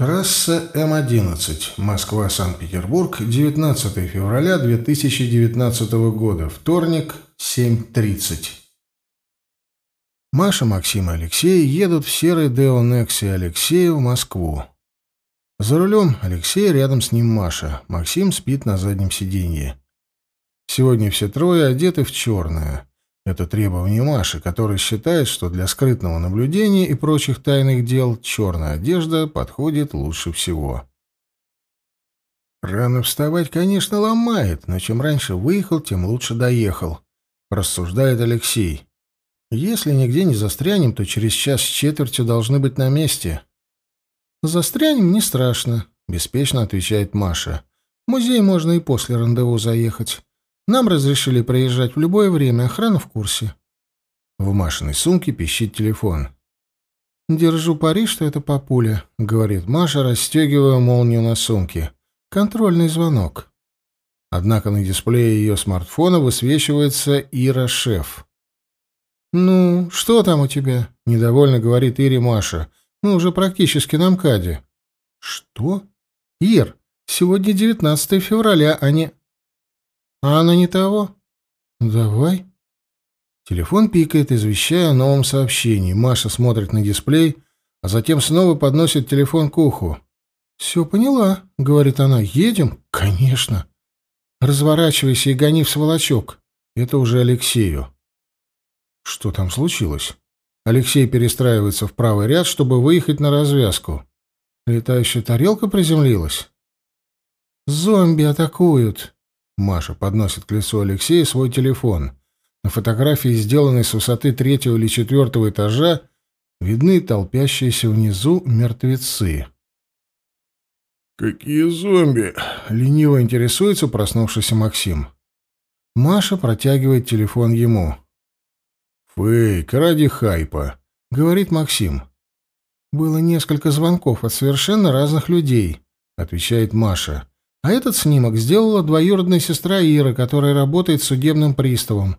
Трасса М-11, Москва-Санкт-Петербург, 19 февраля 2019 года, вторник, 7.30. Маша, Максим и Алексей едут в серой Део Некси Алексея в Москву. За рулем Алексей, рядом с ним Маша. Максим спит на заднем сиденье. Сегодня все трое одеты в черное. Это требование Маши, которая считает, что для скрытного наблюдения и прочих тайных дел черная одежда подходит лучше всего. Рано вставать, конечно, ломает, но чем раньше выехал, тем лучше доехал, рассуждает Алексей. Если нигде не застрянем, то через час с четвертью должны быть на месте. Застрянем не страшно, беспечно отвечает Маша. В музей можно и после рандеву заехать. Нам разрешили проезжать в любое время, охрана в курсе. В Машиной сумке пищит телефон. «Держу пари, что это папуля», — говорит Маша, расстегивая молнию на сумке. «Контрольный звонок». Однако на дисплее ее смартфона высвечивается Ира Шеф. «Ну, что там у тебя?» — недовольно говорит Ире Маша. «Мы уже практически на МКАДе». «Что?» «Ир, сегодня 19 февраля, а не...» А она не того? Давай. Телефон пикает, извещая о новом сообщении. Маша смотрит на дисплей, а затем снова подносит телефон к уху. «Все поняла», — говорит она. «Едем?» «Конечно». «Разворачивайся и гони в сволочок». Это уже Алексею. Что там случилось? Алексей перестраивается в правый ряд, чтобы выехать на развязку. Летающая тарелка приземлилась. «Зомби атакуют», Маша подносит к лицу Алексея свой телефон. На фотографии, сделанной с высоты третьего или четвертого этажа, видны толпящиеся внизу мертвецы. «Какие зомби?» — лениво интересуется проснувшийся Максим. Маша протягивает телефон ему. «Фейк, ради хайпа», — говорит Максим. «Было несколько звонков от совершенно разных людей», — отвечает Маша. А этот снимок сделала двоюродная сестра Ира, которая работает судебным приставом.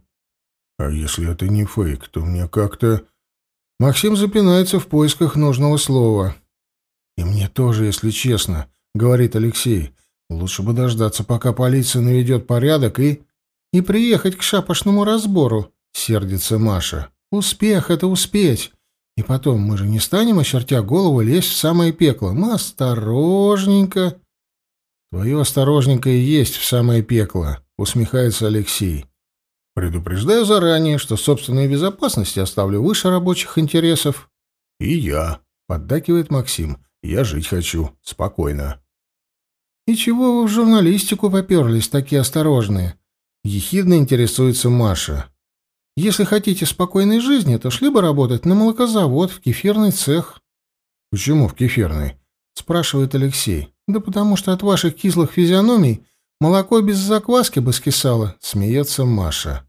А если это не фейк, то мне как-то... Максим запинается в поисках нужного слова. И мне тоже, если честно, говорит Алексей. Лучше бы дождаться, пока полиция наведет порядок и... И приехать к шапошному разбору, сердится Маша. Успех — это успеть. И потом, мы же не станем, очертя голову, лезть в самое пекло. Мы осторожненько... «Твое осторожненько и есть в самое пекло», — усмехается Алексей. «Предупреждаю заранее, что собственной безопасности оставлю выше рабочих интересов». «И я», — поддакивает Максим. «Я жить хочу. Спокойно». «И чего вы в журналистику поперлись, такие осторожные?» — ехидно интересуется Маша. «Если хотите спокойной жизни, то шли бы работать на молокозавод, в кефирный цех». «Почему в кефирный?» — спрашивает Алексей. «Да потому что от ваших кислых физиономий молоко без закваски бы скисало», — смеется Маша.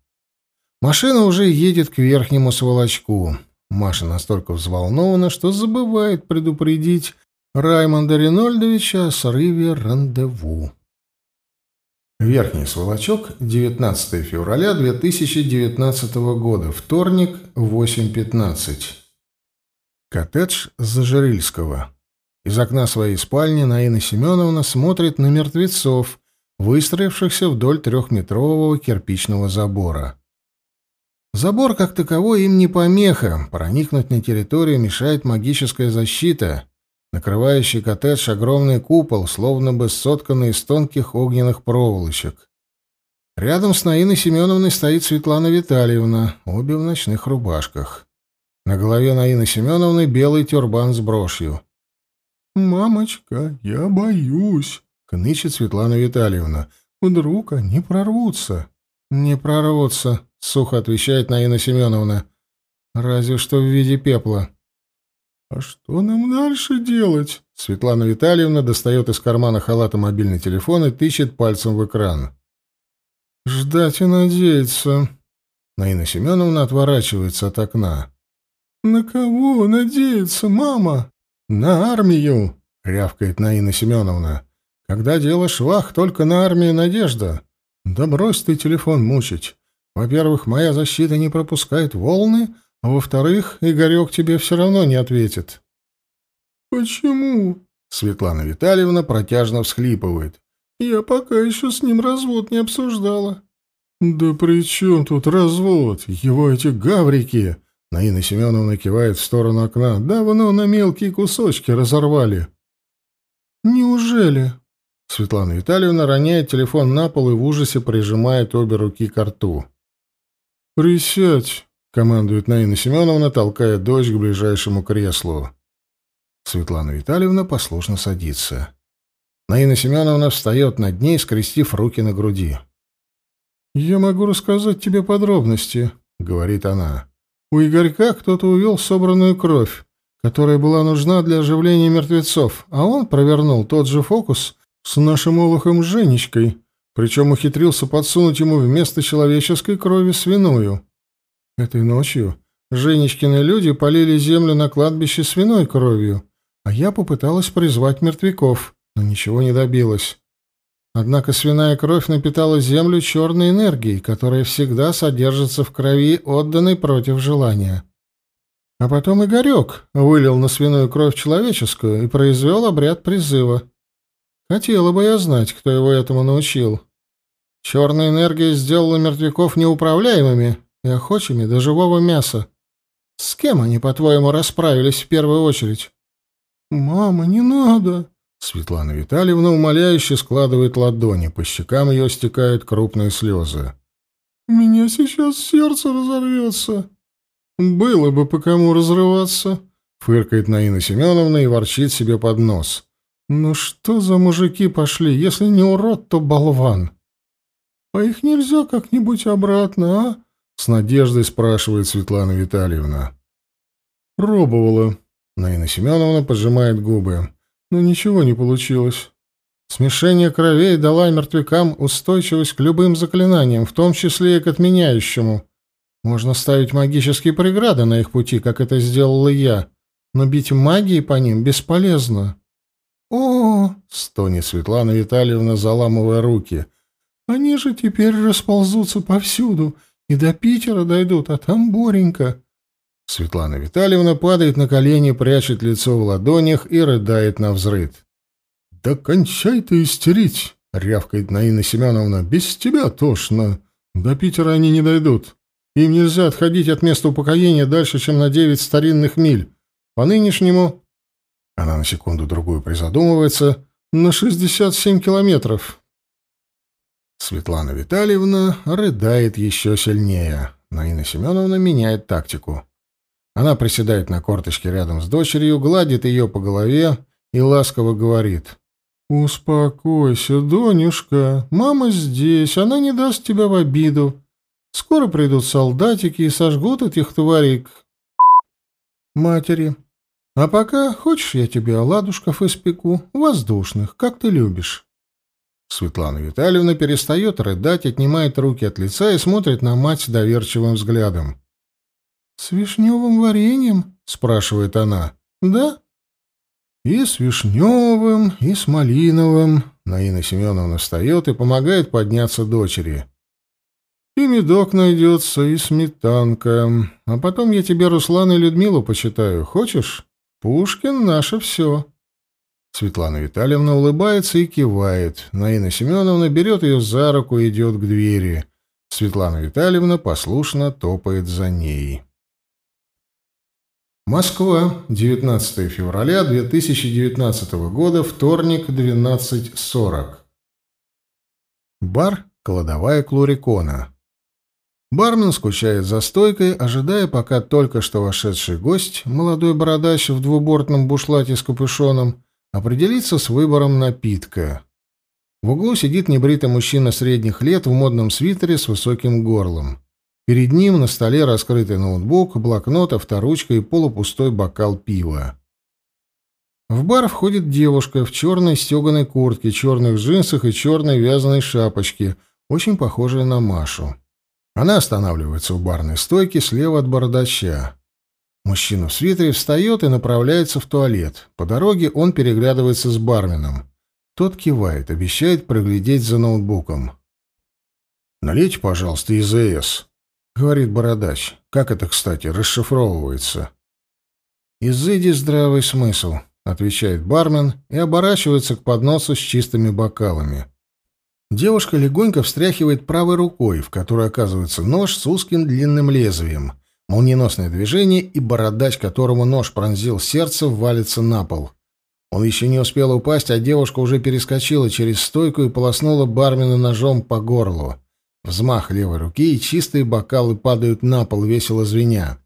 Машина уже едет к верхнему сволочку. Маша настолько взволнована, что забывает предупредить Раймонда Ринольдовича о срыве рандеву. Верхний сволочок, 19 февраля 2019 года, вторник, 8.15. Коттедж Зажирильского. Из окна своей спальни Наина Семеновна смотрит на мертвецов, выстроившихся вдоль трехметрового кирпичного забора. Забор как таковой им не помеха, проникнуть на территорию мешает магическая защита, накрывающий коттедж огромный купол, словно бы сотканный из тонких огненных проволочек. Рядом с Наиной Семеновной стоит Светлана Витальевна, обе в ночных рубашках. На голове Наины Семеновны белый тюрбан с брошью. «Мамочка, я боюсь», — хнычет Светлана Витальевна. «Вдруг они прорвутся?» «Не прорвутся», — сухо отвечает Наина Семеновна. «Разве что в виде пепла». «А что нам дальше делать?» Светлана Витальевна достает из кармана халата мобильный телефон и тычет пальцем в экран. «Ждать и надеяться». Наина Семеновна отворачивается от окна. «На кого надеяться, мама?» «На армию!» — рявкает Наина Семеновна. «Когда дело швах, только на армию надежда. Да брось ты телефон мучить. Во-первых, моя защита не пропускает волны, а во-вторых, Игорек тебе все равно не ответит». «Почему?» — Светлана Витальевна протяжно всхлипывает. «Я пока еще с ним развод не обсуждала». «Да при чем тут развод? Его эти гаврики!» Наина Семеновна кивает в сторону окна. «Давно на мелкие кусочки разорвали». «Неужели?» Светлана Витальевна роняет телефон на пол и в ужасе прижимает обе руки к рту. «Присядь», — командует Наина Семеновна, толкая дочь к ближайшему креслу. Светлана Витальевна послушно садится. Наина Семеновна встает над ней, скрестив руки на груди. «Я могу рассказать тебе подробности», — говорит она. «У Игорька кто-то увел собранную кровь, которая была нужна для оживления мертвецов, а он провернул тот же фокус с нашим олухом Женечкой, причем ухитрился подсунуть ему вместо человеческой крови свиную. Этой ночью Женечкины люди полили землю на кладбище свиной кровью, а я попыталась призвать мертвяков, но ничего не добилась. Однако свиная кровь напитала землю черной энергией, которая всегда содержится в крови, отданной против желания. А потом Игорек вылил на свиную кровь человеческую и произвел обряд призыва. Хотела бы я знать, кто его этому научил. Черная энергия сделала мертвяков неуправляемыми и охочими до живого мяса. С кем они, по-твоему, расправились в первую очередь? «Мама, не надо!» Светлана Витальевна умоляюще складывает ладони, по щекам ее стекают крупные слезы. «У меня сейчас сердце разорвется». «Было бы по кому разрываться», — фыркает Наина Семеновна и ворчит себе под нос. «Ну что за мужики пошли? Если не урод, то болван». «А их нельзя как-нибудь обратно, а?» — с надеждой спрашивает Светлана Витальевна. «Пробовала». Наина Семеновна поджимает губы. «Но ничего не получилось. Смешение кровей дала мертвякам устойчивость к любым заклинаниям, в том числе и к отменяющему. Можно ставить магические преграды на их пути, как это сделала я, но бить магией по ним бесполезно». «О!» — стонет Светлана Витальевна, заламывая руки. «Они же теперь расползутся повсюду и до Питера дойдут, а там Боренька». Светлана Витальевна падает на колени, прячет лицо в ладонях и рыдает на взрыд. «Да кончай ты истерить!» — рявкает Наина Семеновна. «Без тебя тошно. До Питера они не дойдут. Им нельзя отходить от места упокоения дальше, чем на девять старинных миль. По нынешнему она на секунду-другую призадумывается. На 67 километров. Светлана Витальевна рыдает еще сильнее. Наина Семеновна меняет тактику. Она приседает на корточке рядом с дочерью, гладит ее по голове и ласково говорит. «Успокойся, Донюшка. Мама здесь, она не даст тебя в обиду. Скоро придут солдатики и сожгут этих тварей к... матери. А пока хочешь, я тебе оладушков испеку, воздушных, как ты любишь. Светлана Витальевна перестает рыдать, отнимает руки от лица и смотрит на мать доверчивым взглядом. «С вишневым вареньем?» — спрашивает она. «Да?» «И с вишневым, и с малиновым». Наина Семеновна встает и помогает подняться дочери. И медок найдется, и сметанка. А потом я тебе Руслана и Людмилу почитаю. Хочешь? Пушкин — наше все. Светлана Витальевна улыбается и кивает. Наина Семеновна берет ее за руку и идет к двери. Светлана Витальевна послушно топает за ней. Москва, 19 февраля 2019 года, вторник, 12.40. Бар «Кладовая Клурикона». Бармен скучает за стойкой, ожидая, пока только что вошедший гость, молодой бородач в двубортном бушлате с капюшоном, определится с выбором напитка. В углу сидит небритый мужчина средних лет в модном свитере с высоким горлом. Перед ним на столе раскрытый ноутбук, блокнот, авторучка и полупустой бокал пива. В бар входит девушка в черной стеганой куртке, черных джинсах и черной вязаной шапочке, очень похожая на Машу. Она останавливается у барной стойки слева от бородача. Мужчина в свитере встает и направляется в туалет. По дороге он переглядывается с барменом. Тот кивает, обещает проглядеть за ноутбуком. «Налейте, пожалуйста, ИЗС», — говорит бородач. «Как это, кстати, расшифровывается?» «Изыди здравый смысл», — отвечает бармен и оборачивается к подносу с чистыми бокалами. Девушка легонько встряхивает правой рукой, в которой оказывается нож с узким длинным лезвием. Молниеносное движение, и бородач, которому нож пронзил сердце, валится на пол. Он еще не успел упасть, а девушка уже перескочила через стойку и полоснула бармена ножом по горлу. Взмах левой руки, и чистые бокалы падают на пол, весело звеня.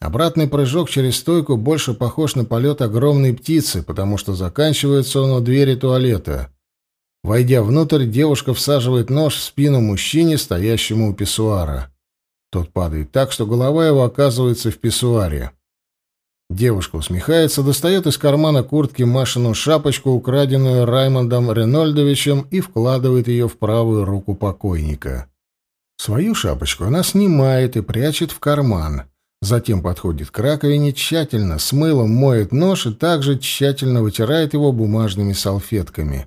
Обратный прыжок через стойку больше похож на полет огромной птицы, потому что заканчивается он у двери туалета. Войдя внутрь, девушка всаживает нож в спину мужчине, стоящему у писсуара. Тот падает так, что голова его оказывается в писсуаре. Девушка усмехается, достает из кармана куртки Машину шапочку, украденную Раймондом Ренольдовичем, и вкладывает ее в правую руку покойника. Свою шапочку она снимает и прячет в карман. Затем подходит к раковине, тщательно с мылом моет нож и также тщательно вытирает его бумажными салфетками.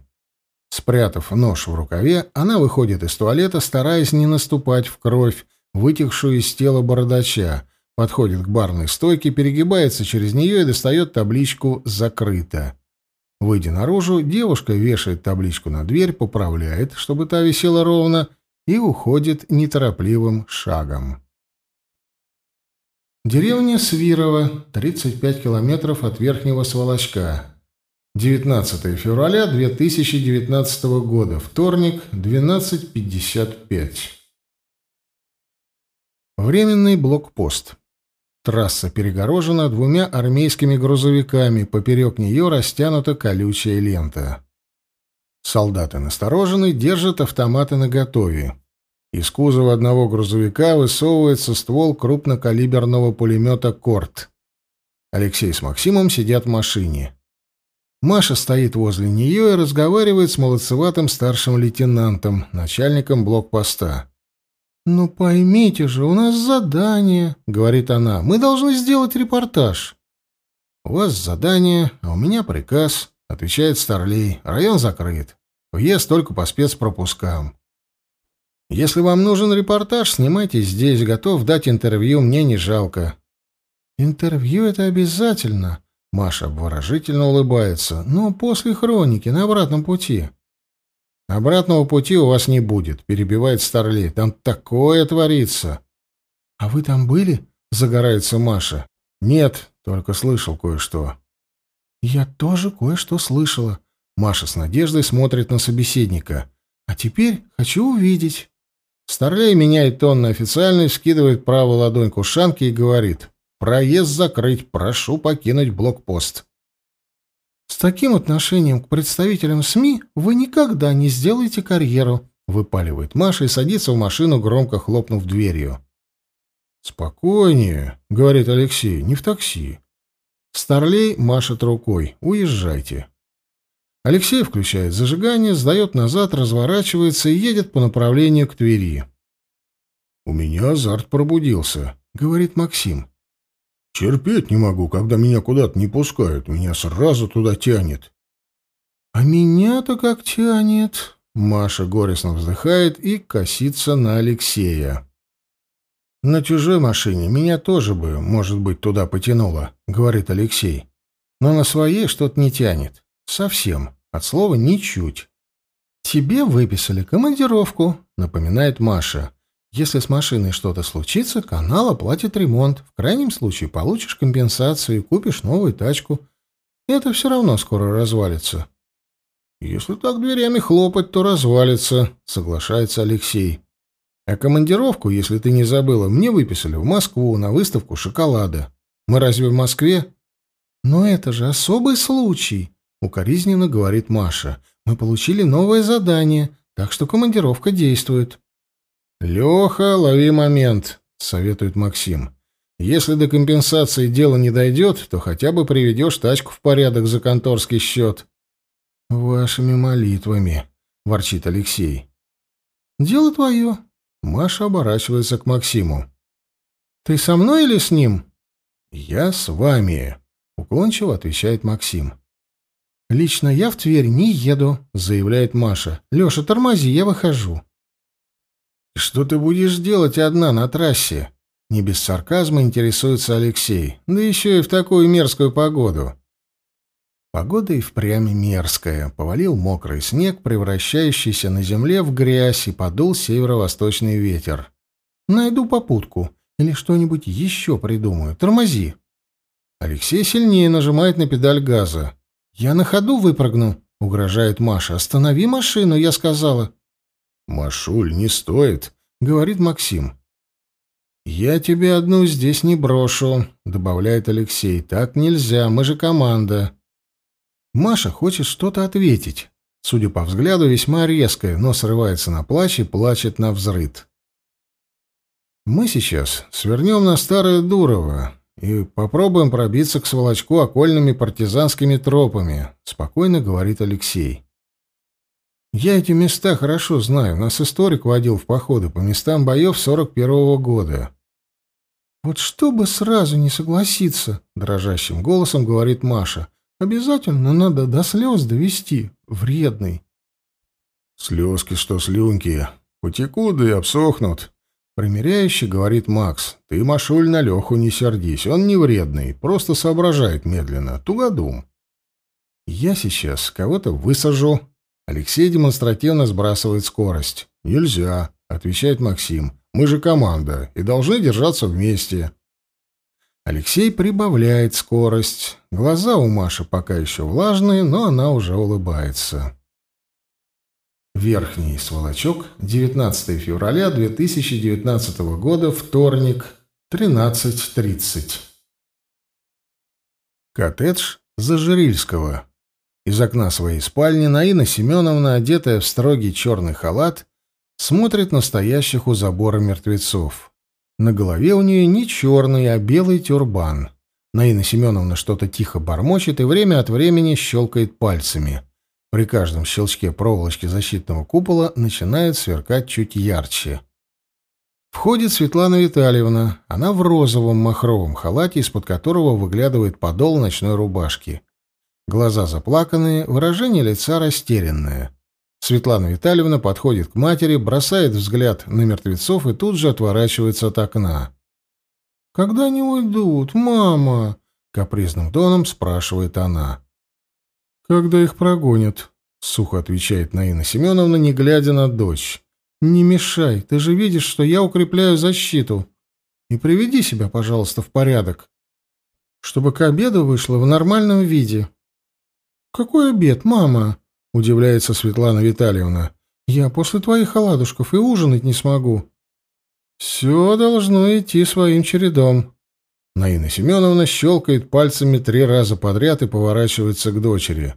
Спрятав нож в рукаве, она выходит из туалета, стараясь не наступать в кровь, вытекшую из тела бородача, подходит к барной стойке, перегибается через нее и достает табличку «Закрыто». Выйдя наружу, девушка вешает табличку на дверь, поправляет, чтобы та висела ровно, и уходит неторопливым шагом. Деревня Свирова, 35 километров от Верхнего Сволочка. 19 февраля 2019 года, вторник, 12.55. Временный блокпост. Трасса перегорожена двумя армейскими грузовиками, поперек нее растянута колючая лента. Солдаты насторожены, держат автоматы наготове. Из кузова одного грузовика высовывается ствол крупнокалиберного пулемета «Корт». Алексей с Максимом сидят в машине. Маша стоит возле нее и разговаривает с молодцеватым старшим лейтенантом, начальником блокпоста. «Ну поймите же, у нас задание», — говорит она. «Мы должны сделать репортаж». «У вас задание, а у меня приказ», — отвечает Старлей. «Район закрыт. Въезд только по спецпропускам. Если вам нужен репортаж, снимайте здесь, готов дать интервью, мне не жалко. Интервью это обязательно. Маша обворожительно улыбается. Но после хроники, на обратном пути. Обратного пути у вас не будет, перебивает Старлей. Там такое творится. А вы там были? Загорается Маша. Нет, только слышал кое-что. Я тоже кое-что слышала. Маша с надеждой смотрит на собеседника. А теперь хочу увидеть. Старлей меняет тон на официальный, скидывает правую ладонь к ушанке и говорит «Проезд закрыть, прошу покинуть блокпост». «С таким отношением к представителям СМИ вы никогда не сделаете карьеру», — выпаливает Маша и садится в машину, громко хлопнув дверью. «Спокойнее», — говорит Алексей, — «не в такси». Старлей машет рукой. «Уезжайте». Алексей включает зажигание, сдает назад, разворачивается и едет по направлению к Твери. «У меня азарт пробудился», — говорит Максим. «Терпеть не могу, когда меня куда-то не пускают. Меня сразу туда тянет». «А меня-то как тянет?» Маша горестно вздыхает и косится на Алексея. «На чужой машине меня тоже бы, может быть, туда потянуло», — говорит Алексей. «Но на своей что-то не тянет. Совсем». От слова «ничуть». «Тебе выписали командировку», — напоминает Маша. «Если с машиной что-то случится, канал оплатит ремонт. В крайнем случае получишь компенсацию и купишь новую тачку. Это все равно скоро развалится». «Если так дверями хлопать, то развалится», — соглашается Алексей. «А командировку, если ты не забыла, мне выписали в Москву на выставку шоколада. Мы разве в Москве?» «Но это же особый случай», Укоризненно говорит Маша. Мы получили новое задание, так что командировка действует. Леха, лови момент, советует Максим. Если до компенсации дело не дойдет, то хотя бы приведешь тачку в порядок за конторский счет. Вашими молитвами, ворчит Алексей. Дело твое. Маша оборачивается к Максиму. Ты со мной или с ним? Я с вами, уклончиво отвечает Максим. «Лично я в Тверь не еду», — заявляет Маша. «Леша, тормози, я выхожу». «Что ты будешь делать одна на трассе?» Не без сарказма интересуется Алексей. «Да еще и в такую мерзкую погоду». Погода и впрямь мерзкая. Повалил мокрый снег, превращающийся на земле в грязь, и подул северо-восточный ветер. Найду попутку. Или что-нибудь еще придумаю. Тормози. Алексей сильнее нажимает на педаль газа. «Я на ходу выпрыгну», — угрожает Маша. «Останови машину», — я сказала. «Машуль, не стоит», — говорит Максим. «Я тебе одну здесь не брошу», — добавляет Алексей. «Так нельзя, мы же команда». Маша хочет что-то ответить. Судя по взгляду, весьма резкое, но срывается на плач и плачет на взрыд. «Мы сейчас свернем на Старое Дурово и попробуем пробиться к сволочку окольными партизанскими тропами», — спокойно говорит Алексей. «Я эти места хорошо знаю. Нас историк водил в походы по местам боев 41-го года». «Вот чтобы сразу не согласиться», — дрожащим голосом говорит Маша, Обязательно надо до слез довести, вредный. Слезки, что слюнки, потекут да и обсохнут. Примеряюще говорит Макс. Ты, Машуль, на Леху не сердись, он не вредный, просто соображает медленно, тугодум. Я сейчас кого-то высажу. Алексей демонстративно сбрасывает скорость. Нельзя, отвечает Максим. Мы же команда и должны держаться вместе. Алексей прибавляет скорость. Глаза у Маши пока еще влажные, но она уже улыбается. Верхний сволочок, 19 февраля 2019 года, вторник, 13.30. Коттедж Зажирильского. Из окна своей спальни Наина Семеновна, одетая в строгий черный халат, смотрит на стоящих у забора мертвецов. На голове у нее не черный, а белый тюрбан. Наина Семеновна что-то тихо бормочет и время от времени щелкает пальцами. При каждом щелчке проволочки защитного купола начинает сверкать чуть ярче. Входит Светлана Витальевна. Она в розовом махровом халате, из-под которого выглядывает подол ночной рубашки. Глаза заплаканные, выражение лица растерянное. Светлана Витальевна подходит к матери, бросает взгляд на мертвецов и тут же отворачивается от окна. «Когда они уйдут, мама?» — капризным тоном спрашивает она. «Когда их прогонят?» — сухо отвечает Наина Семеновна, не глядя на дочь. «Не мешай, ты же видишь, что я укрепляю защиту. И приведи себя, пожалуйста, в порядок, чтобы к обеду вышло в нормальном виде». «Какой обед, мама?» — удивляется Светлана Витальевна. «Я после твоих оладушков и ужинать не смогу». «Все должно идти своим чередом». Наина Семеновна щелкает пальцами три раза подряд и поворачивается к дочери.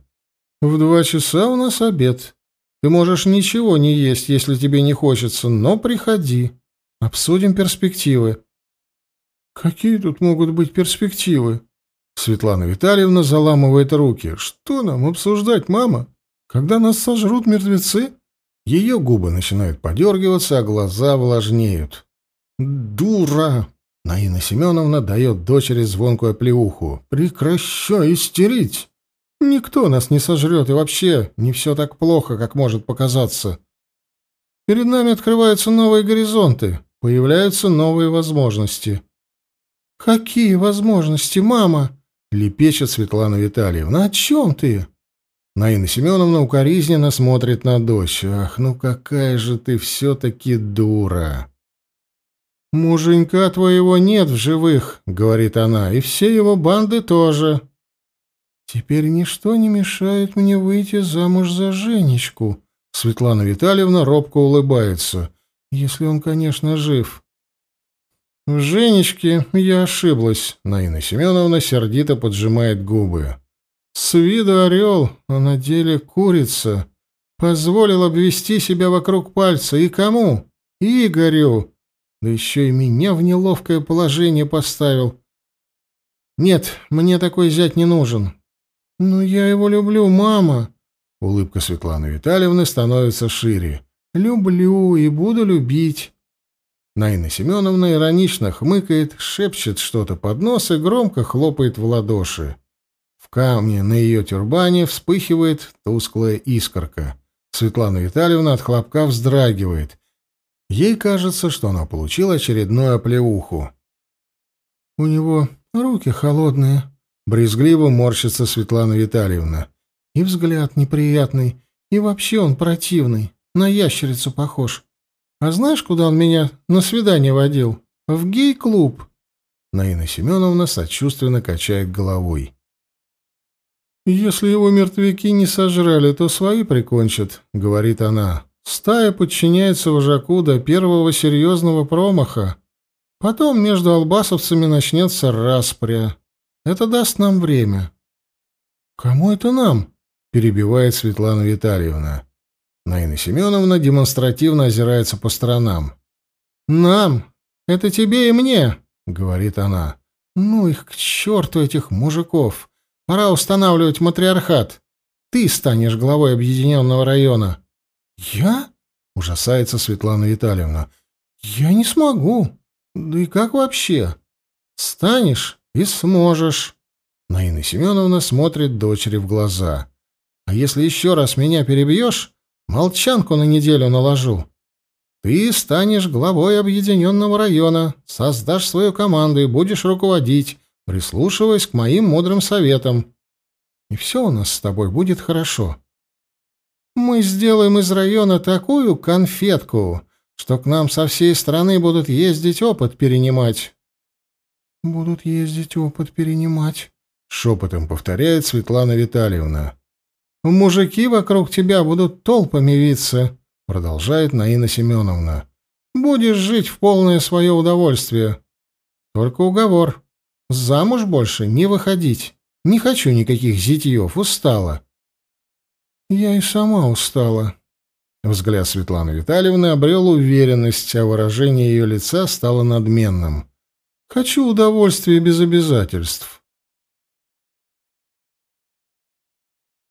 «В два часа у нас обед. Ты можешь ничего не есть, если тебе не хочется, но приходи. Обсудим перспективы». «Какие тут могут быть перспективы?» Светлана Витальевна заламывает руки. «Что нам обсуждать, мама?» Когда нас сожрут мертвецы, ее губы начинают подергиваться, а глаза влажнеют. «Дура!» — Наина Семеновна дает дочери звонкую оплеуху. «Прекращай истерить! Никто нас не сожрет, и вообще не все так плохо, как может показаться. Перед нами открываются новые горизонты, появляются новые возможности». «Какие возможности, мама?» — лепечет Светлана Витальевна. «О чем ты?» Наина Семеновна укоризненно смотрит на дочь. «Ах, ну какая же ты все-таки дура!» «Муженька твоего нет в живых», — говорит она, — «и все его банды тоже». «Теперь ничто не мешает мне выйти замуж за Женечку», — Светлана Витальевна робко улыбается, — «если он, конечно, жив». «В Женечке я ошиблась», — Наина Семеновна сердито поджимает губы. С виду орел, а на деле курица. Позволил обвести себя вокруг пальца. И кому? Игорю. Да еще и меня в неловкое положение поставил. Нет, мне такой зять не нужен. Но я его люблю, мама. Улыбка Светланы Витальевны становится шире. Люблю и буду любить. Наина Семеновна иронично хмыкает, шепчет что-то под нос и громко хлопает в ладоши камне на ее тюрбане вспыхивает тусклая искорка. Светлана Витальевна от хлопка вздрагивает. Ей кажется, что она получила очередную оплеуху. «У него руки холодные», Брезгливо морщится Светлана Витальевна. И взгляд неприятный, и вообще он противный, на ящерицу похож. А знаешь, куда он меня на свидание водил? В гей-клуб. Наина Семеновна сочувственно качает головой. «Если его мертвяки не сожрали, то свои прикончат», — говорит она. «Стая подчиняется вожаку до первого серьезного промаха. Потом между албасовцами начнется распря. Это даст нам время». «Кому это нам?» — перебивает Светлана Витальевна. Наина Семеновна демонстративно озирается по сторонам. «Нам! Это тебе и мне!» — говорит она. «Ну их к черту, этих мужиков! Пора устанавливать матриархат. Ты станешь главой объединенного района». «Я?» — ужасается Светлана Витальевна. «Я не смогу. Да и как вообще?» «Станешь и сможешь». Наина Семеновна смотрит дочери в глаза. «А если еще раз меня перебьешь, молчанку на неделю наложу. Ты станешь главой объединенного района, создашь свою команду и будешь руководить, прислушиваясь к моим мудрым советам. И все у нас с тобой будет хорошо. Мы сделаем из района такую конфетку, что к нам со всей страны будут ездить опыт перенимать. Будут ездить опыт перенимать, шепотом повторяет Светлана Витальевна. Мужики вокруг тебя будут толпами виться, продолжает Наина Семеновна. Будешь жить в полное свое удовольствие. Только уговор. Замуж больше не выходить. Не хочу никаких зятьев, устала. Я и сама устала. Взгляд Светланы Витальевны обрел уверенность, а выражение ее лица стало надменным. Хочу удовольствия без обязательств.